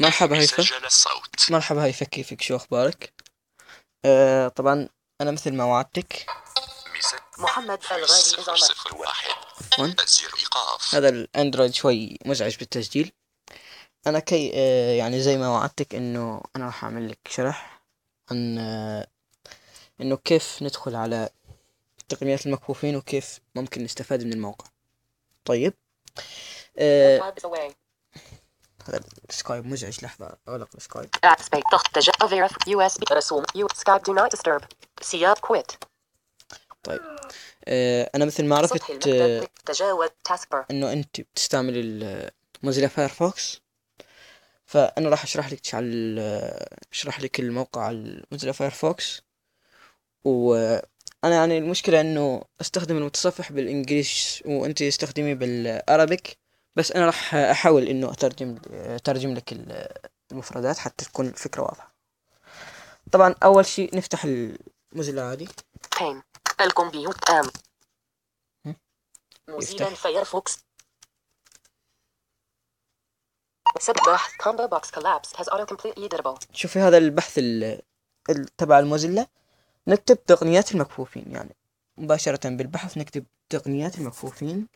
مرحبا هيفا. سجل الصوت. مرحبا هيفا كيفك؟ شو أخبارك؟ آه طبعا أنا مثل ما وعدتك. محمد الغالي صفر واحد. هذا الأندرويد شوي مزعج بالتسجيل. أنا كي آه يعني زي ما وعدتك إنه أنا راح أعمل لك شرح عن آه إنه كيف ندخل على تقنيات المكفوفين وكيف ممكن نستفاد من الموقع. طيب. آه ال Skype. مزعج لحظة رسوم سياق quit. طيب. آه أنا مثل ما عرفت آه إنه أنت بتستعمل Mozilla Firefox فأنا راح أشرح لك على أشرح لك الموقع على ال Mozilla Firefox وأنا يعني المشكلة إنه أستخدم المتصفح بال English وأنت تستخدمي بال Arabic بس أنا راح أحاول إنه أترجم أترجم لك ال- المفردات حتى تكون الفكرة واضحة. طبعا أول شيء نفتح ال Mozilla عادي الكمبيوتر آم؟ Mozilla. Firefox. شوفي هذا البحث ال- ال- تبع ال Mozilla. نكتب تقنيات المكفوفين يعني مباشرة بالبحث نكتب تقنيات المكفوفين.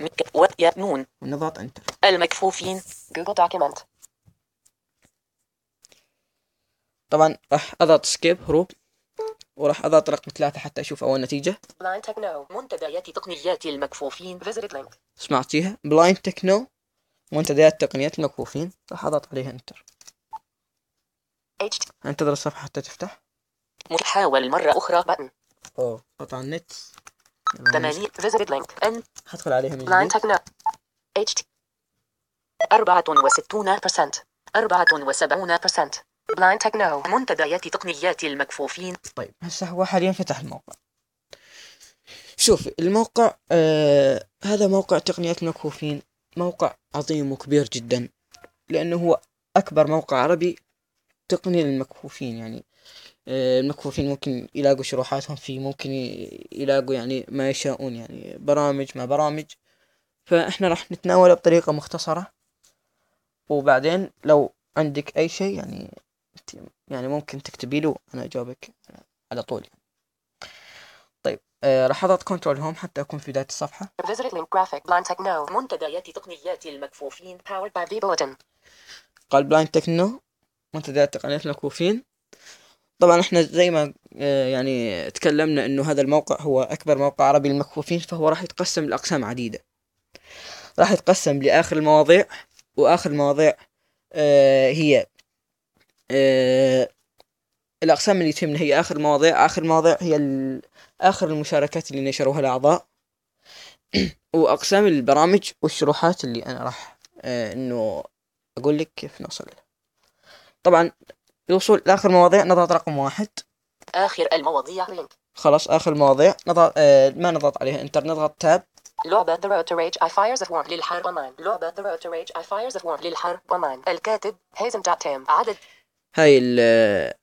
مك ويا نون. ونضغط enter المكفوفين Google document. طبعا راح أضغط escape هروب وراح أضغط رقم ثلاثة حتى أشوف أول نتيجة. Blind techno. منتديات تقنيات المكفوفين visit link. سمعتيها Blind techno منتديات تقنيات المكفوفين راح أضغط عليها enter أنتظر الصفحة حتى تفتح. محاول مرة أخرى. Button. أوه قطع النت. ثمانية visit link N هدخل عليها من وسبعون percent. Blind techno. منتديات تقنيات المكفوفين. طيب هسه هو حاليا فتح الموقع. شوف الموقع آه هذا موقع تقنيات المكفوفين. موقع عظيم وكبير جدا لأنه هو أكبر موقع عربي تقني للمكفوفين يعني المكفوفين ممكن يلاقوا شروحاتهم فيه ممكن يلاقوا يعني ما يشاءون يعني برامج ما برامج. فإحنا راح نتناوله بطريقة مختصرة. وبعدين لو عندك أي شيء يعني يعني ممكن تكتبي له أنا أجاوبك على طول طيب آه راح أضغط control home حتى أكون في blind techno. منتديات تقنيات المكفوفين powered by vBulletin قال Blind techno منتديات تقنيات المكفوفين طبعا إحنا زي ما آه يعني تكلمنا إنه هذا الموقع هو أكبر موقع عربي للمكفوفين فهو راح يتقسم لأقسام عديدة. راح يتقسم لآخر المواضيع وآخر المواضيع آه هي آه الأقسام اللي تهمنا هي آخر المواضيع. آخر المواضيع هي آخر المشاركات اللي نشروها الأعضاء. وأقسام البرامج والشروحات اللي أنا راح إنه أقول لك كيف نوصل طبعا الوصول لاخر المواضيع نضغط رقم واحد. آخر المواضيع. link خلاص آخر المواضيع نضغط آه ما نضغط عليها enter نضغط tab لعبة The Road to Rage I Fires of War للحرب أونلاين لعبة The Road to Rage I Fires of War للحرب أونلاين الكاتب هيزم تيم. عدد هاي ال آه،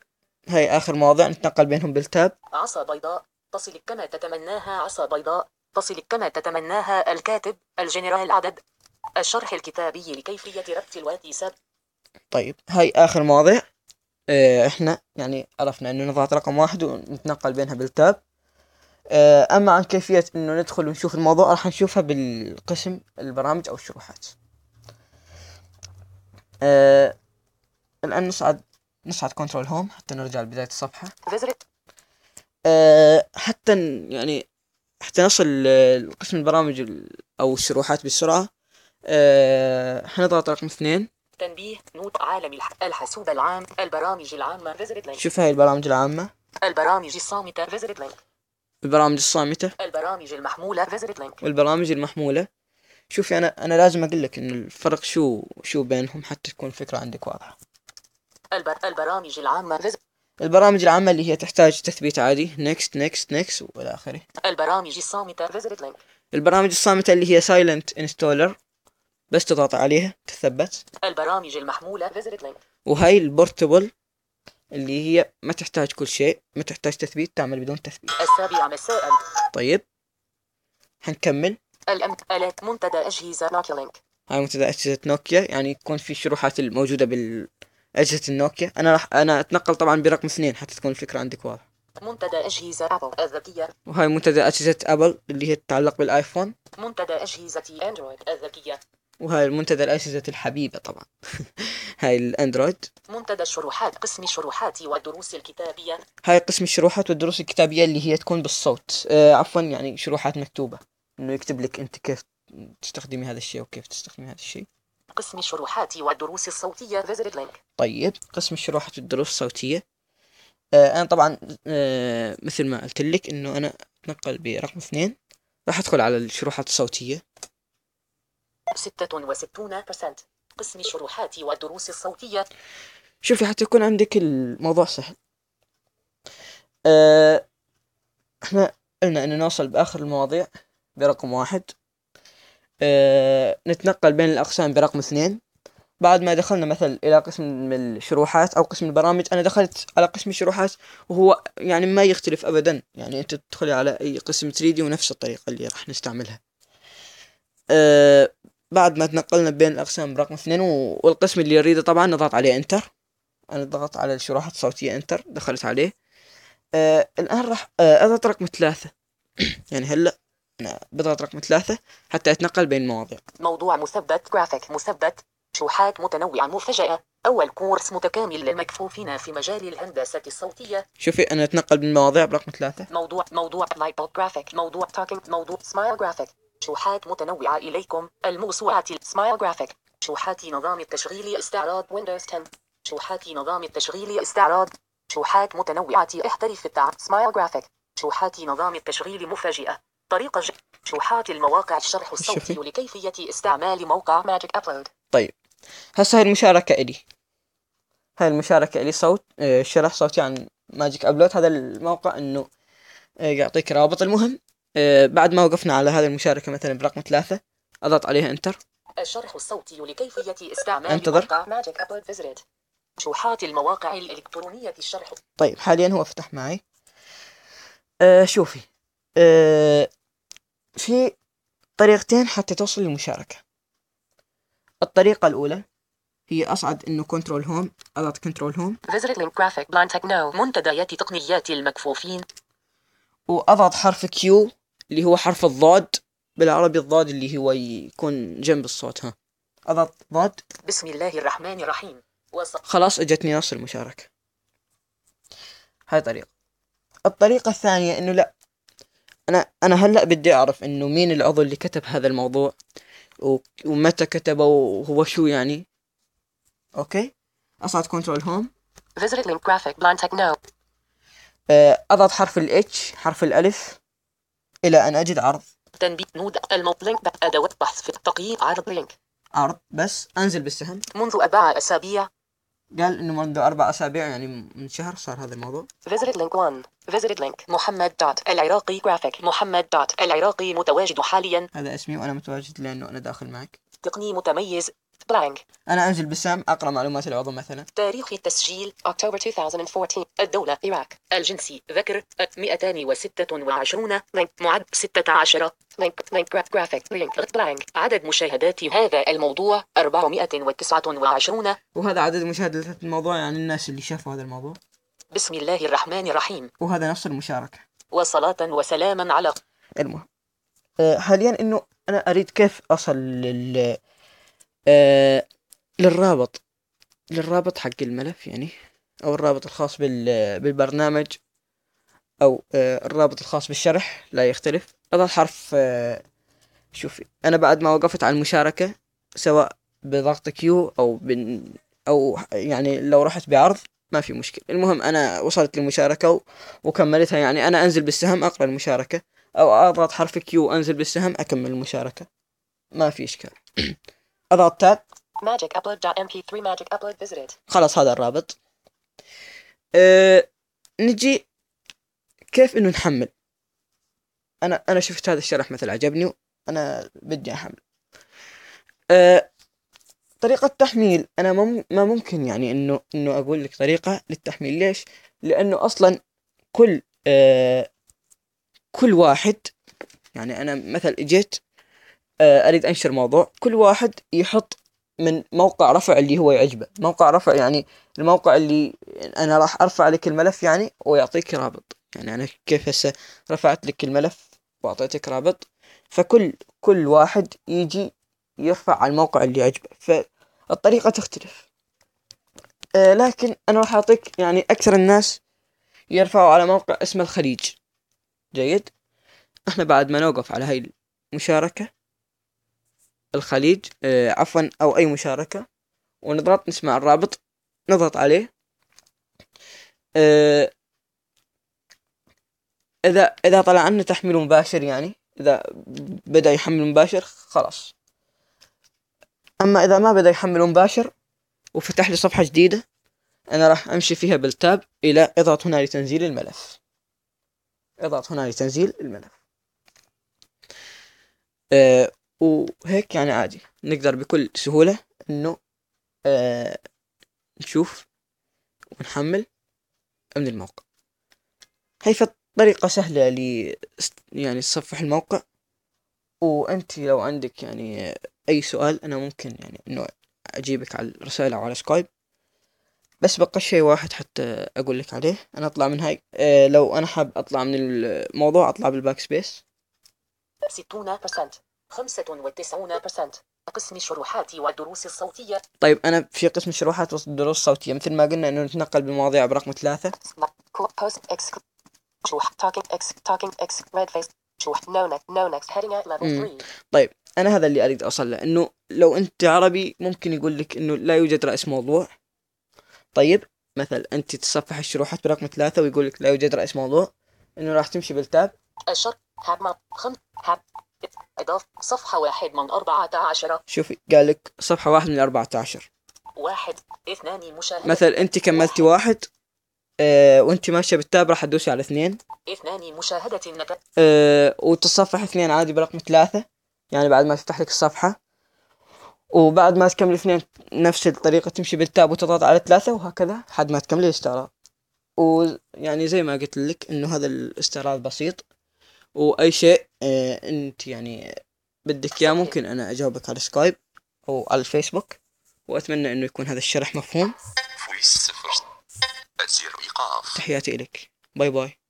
هاي آخر مواضيع. نتنقل بينهم بالتاب عصا بيضاء تصلك كما تتمناها. عصا بيضاء تصلك كما تتمناها. الكاتب الجنرال عدد الشرح الكتابي لكيفية ربط الواتساب طيب هاي آخر مواضيع. إحنا يعني عرفنا إنه نضغط رقم واحد ونتنقل بينها بالتاب. آه أما عن كيفية إنه ندخل ونشوف الموضوع راح نشوفها بالقسم البرامج أو الشروحات. آه الآن نصعد نصعد control home حتى نرجع لبداية الصفحة. آه حتى يعني حتى نصل آه، لقسم البرامج ال- أو الشروحات بسرعة. آه حنضغط رقم اثنين. تنبيه note عالم الح... الحاسوب العام البرامج العامة. شوف هاي البرامج العامة. البرامج الصامتة. البرامج الصامتة. البرامج المحمولة. والبرامج المحمولة. شوفي أنا أنا لازم أقول لك إن الفرق شو شو بينهم حتى تكون الفكرة عندك واضحة. البر... البرامج العامة. البرامج العامة اللي هي تحتاج تثبيت عادي. next next next وإلى آخره. البرامج الصامتة. البرامج الصامتة اللي هي silent installer بس تضغط عليها. تثبت. البرامج المحمولة وهاي ال portable اللي هي ما تحتاج كل شيء ما تحتاج تثبيت تعمل بدون تثبيت. السابعة مساء. طيب. حنكمل الأم... آلات منتدى أجهزة نوكيا link هاي منتدى أجهزة نوكيا يعني يكون في شروحات الموجودة بالأجهزة النوكيا أنا راح أنا أتنقل طبعا برقم اثنين حتى تكون الفكرة عندك واضحة. منتدى أجهزة أبل الذكية. وهاي منتدى أجهزة أبل اللي هي تتعلق بالآيفون. منتدى أجهزة أندرويد الذكية. وهاي المنتدى الأجهزة الحبيبة طبعا. هاي الأندرويد. منتدى الشروحات قسم الشروحات والدروس الكتابية. هاي قسم الشروحات والدروس الكتابية اللي هي تكون بالصوت. آه عفوا يعني شروحات مكتوبة. إنه يكتب لك أنت كيف تستخدمي هذا الشيء وكيف تستخدمي هذا الشيء. قسم الشروحات والدروس الصوتية link. طيب قسم الشروحات والدروس الصوتية. آه أنا طبعا آه مثل ما قلت لك إنه أنا أتنقل برقم اثنين. راح أدخل على الشروحات الصوتية. 66% قسم الشروحات والدروس الصوتية. شوفي حتى يكون عندك الموضوع سهل. آه إحنا قلنا إنه نوصل بآخر المواضيع برقم واحد. آه نتنقل بين الأقسام برقم اثنين. بعد ما دخلنا مثلا إلى قسم الشروحات أو قسم البرامج أنا دخلت على قسم الشروحات وهو يعني ما يختلف ابدا. يعني أنت تدخلي على أي قسم 3 ونفس الطريقة اللي راح نستعملها. آه بعد ما تنقلنا بين الأقسام برقم اثنين والقسم اللي يريده طبعا نضغط عليه enter أنا ضغطت على الشروحات الصوتية enter دخلت عليه. آه الآن راح آه أضغط رقم ثلاثة. يعني هلا أنا بضغط رقم ثلاثة حتى أتنقل بين المواضيع. موضوع مثبت جرافيك مثبت شروحات متنوعة مفاجأة. أول كورس متكامل للمكفوفين في مجال الهندسة الصوتية. شوفي أنا أتنقل بين المواضيع برقم ثلاثة. موضوع موضوع light bulb graphic موضوع talking موضوع smile graphic شروحات متنوعة إليكم. الموسوعة smile graphic شروحات نظام التشغيل استعراض Windows 10 شروحات نظام التشغيل استعراض. شروحات متنوعة احترف في التعب smile graphic شروحات نظام التشغيل مفاجئة. طريقة ج... شروحات المواقع الشرح الصوتي. لكيفية استعمال موقع Magic Upload طيب. هسه هاي المشاركة إلي. هاي المشاركة إلي صوت آه، شرح صوتي عن Magic Upload هذا الموقع إنه آه، يعطيك رابط المهم. بعد ما وقفنا على هذه المشاركة مثلا برقم ثلاثة أضغط عليها enter الشرح الصوتي لكيفية استعمال أنتظر. Magic Upload visited شروحات المواقع الإلكترونية الشرح. طيب حاليا هو فتح معي. آه شوفي. آه في طريقتين حتى توصل للمشاركة. الطريقة الأولى هي أصعد إنه control home أضغط control home visited link graphic Blindtec منتديات تقنيات المكفوفين. وأضغط حرف Q اللي هو حرف الضاد بالعربي الضاد اللي هو يكون جنب الصوت ها. أضغط ضاد بسم الله الرحمن الرحيم. وص... خلاص اجتني نص المشاركة. هاي طريقة. الطريقة الثانية إنه لا أنا أنا هلأ بدي أعرف إنه مين العضو اللي كتب هذا الموضوع و- ومتى كتبه وهو شو يعني. أوكي؟ أصعد control home. بلان تكنو آه، أضغط حرف ال H حرف الألف. إلى أن أجد عرض. تنبيه نود الموت link أدوات بحث في تقييم عرض link عرض بس أنزل بالسهم. منذ أربع أسابيع. قال إنه منذ أربع أسابيع يعني من شهر صار هذا الموضوع. visited link 1 visited link محمد dot العراقي جرافيك محمد dot العراقي متواجد حاليا. هذا اسمي وأنا متواجد لأنه أنا داخل معك. تقني متميز. blank أنا أنزل بالسهم أقرأ معلومات العضو مثلا. تاريخ التسجيل أكتوبر 2014 الدولة العراق الجنسي ذكر 226 link معد 16 link link graph graphic blank عدد مشاهدات هذا الموضوع 429 وهذا عدد مشاهدات الموضوع يعني الناس اللي شافوا هذا الموضوع. بسم الله الرحمن الرحيم. وهذا نفس المشاركة. وصلاة وسلاما على المهم. آه حاليا إنه أنا أريد كيف أصل لل آه للرابط للرابط حق الملف يعني أو الرابط الخاص بال بالبرنامج أو آه الرابط الخاص بالشرح لا يختلف. اضغط حرف آه شوفي أنا بعد ما وقفت على المشاركة سواء بضغط كيو أو بن أو يعني لو رحت بعرض ما في مشكلة. المهم أنا وصلت للمشاركة. وكملتها. يعني أنا أنزل بالسهم أقرأ المشاركة أو أضغط حرف كيو أنزل بالسهم أكمل المشاركة. ما في إشكال. أضغط تاب. Magic upload.mp3 magic upload visited. خلاص هذا الرابط. أه نجي كيف إنه نحمل؟ أنا أنا شفت هذا الشرح مثل عجبني أنا بدي أحمل. أه طريقة تحميل. أنا مم ما ممكن يعني إنه إنه أقول لك طريقة للتحميل. ليش؟ لأنه أصلا كل أه كل واحد يعني أنا مثلا إجيت آه، أريد أنشر موضوع. كل واحد يحط من موقع رفع اللي هو يعجبه. موقع رفع يعني الموقع اللي أنا راح أرفع لك الملف يعني ويعطيك رابط. يعني أنا كيف هسه رفعت لك الملف وأعطيتك رابط. فكل كل واحد يجي يرفع على الموقع اللي يعجبه. فالطريقة تختلف. آه لكن أنا راح أعطيك يعني أكثر الناس يرفعوا على موقع اسمه الخليج. جيد؟ إحنا بعد ما نوقف على هاي المشاركة الخليج آه عفوا أو أي مشاركة ونضغط نسمع الرابط نضغط عليه. آه إذا إذا طلع عنا تحميل مباشر يعني إذا بدأ يحمل مباشر خلاص. أما إذا ما بدأ يحمل مباشر وفتح لي صفحة جديدة أنا راح أمشي فيها بالتاب إلى إضغط هنا لتنزيل الملف. إضغط هنا لتنزيل الملف. آه وهيك يعني عادي. نقدر بكل سهولة إنه آه نشوف ونحمل من الموقع. هي طريقة سهلة ل يعني تصفح الموقع. وأنت لو عندك يعني أي سؤال أنا ممكن يعني إنه أجيبك على الرسالة أو على Skype. بس بقى شيء واحد حتى أقول لك عليه. أنا أطلع من هاي. آه لو أنا حاب أطلع من الموضوع أطلع بال backspace ستون percent خمسة وتسعون percent قسم الشروحات والدروس الصوتية. طيب أنا في قسم الشروحات والدروس الصوتية. مثل ما قلنا إنه نتنقل بمواضيع برقم ثلاثة. post x شوح talking x talking x red face شوح no next no next. Heading at level مم. 3 طيب أنا هذا اللي أريد أوصل له. إنه لو أنت عربي ممكن يقول لك إنه لا يوجد رأس موضوع. طيب مثلا أنت تصفح الشروحات برقم ثلاثة ويقول لك لا يوجد رأس موضوع. إنه راح تمشي بالتاب. هاب ما خم هاب. إضافة صفحة واحد من أربعة عشر. شوفي قال لك صفحة واحد من أربعة عشر. واحد اثنان مشاهدة. مثلا أنت كملتي واحد آه وأنت ماشية بالتاب راح تدوسي على اثنين. اثنان مشاهدة. النتائج آه وتصفح اثنين عادي برقم ثلاثة يعني بعد ما تفتح لك الصفحة. وبعد ما تكمل اثنين نفس الطريقة تمشي بالتاب وتضغط على ثلاثة وهكذا لحد ما تكملي الاستعراض. ويعني زي ما قلت لك إنه هذا الاستعراض بسيط. وأي شيء آه أنت يعني بدك إياه ممكن أنا أجاوبك على سكايب أو على الفيسبوك وأتمنى إنه يكون هذا الشرح مفهوم. تحياتي الك باي باي